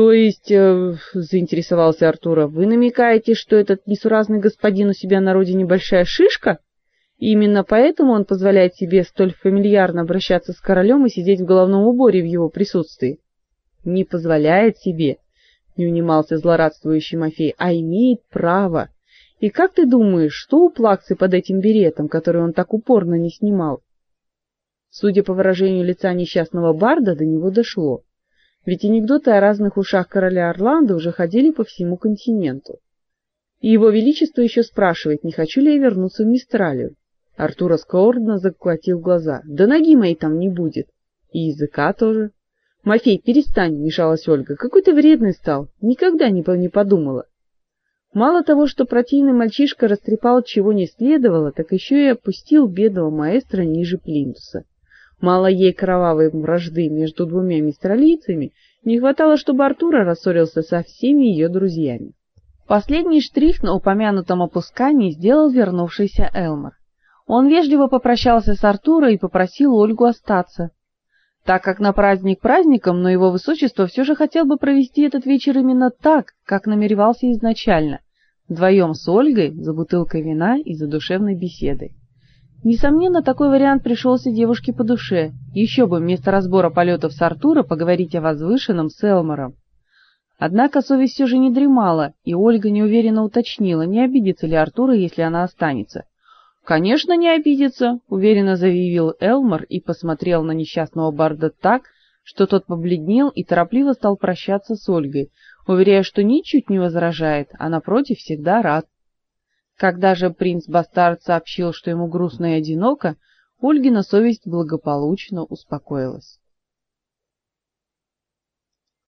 То есть, э, заинтересовался Артура, вы намекаете, что этот несуразный господин у себя на родине большая шишка? Именно поэтому он позволяет себе столь фамильярно обращаться с королем и сидеть в головном уборе в его присутствии. Не позволяет себе, не унимался злорадствующий Мафей, а имеет право. И как ты думаешь, что у Плаксы под этим беретом, который он так упорно не снимал? Судя по выражению лица несчастного барда, до него дошло. Ведь анекдоты о разных ушах короля Орландо уже ходили по всему континенту. И его величество еще спрашивает, не хочу ли я вернуться в Мистралию. Артур скорбно закатил глаза. Да ноги моей там не будет. И языка тоже. Мафей, перестань, мешалась Ольга. Какой ты вредный стал. Никогда не, подумала. Мало того, что противный мальчишка растрепал чего не следовало, так еще и опустил бедного маэстро ниже плинтуса. Мало ей кровавой вражды между двумя мистралийцами, не хватало, чтобы Артура рассорился со всеми ее друзьями. Последний штрих на упомянутом опускании сделал вернувшийся Элмар. Он вежливо попрощался с Артуром и попросил Ольгу остаться, так как на праздник праздником, но его высочество все же хотел бы провести этот вечер именно так, как намеревался изначально, вдвоем с Ольгой за бутылкой вина и за душевной беседой. Несомненно, такой вариант пришелся девушке по душе. Еще бы вместо разбора полетов с Артура поговорить о возвышенном с Элмором. Однако совесть все же не дремала, и Ольга неуверенно уточнила, не обидится ли Артура, если она останется. Конечно, не обидится, уверенно заявил Элмор и посмотрел на несчастного барда так, что тот побледнел и торопливо стал прощаться с Ольгой, уверяя, что ничуть не возражает, а напротив всегда рад. Когда же принц-бастард сообщил, что ему грустно и одиноко, Ольгина совесть благополучно успокоилась.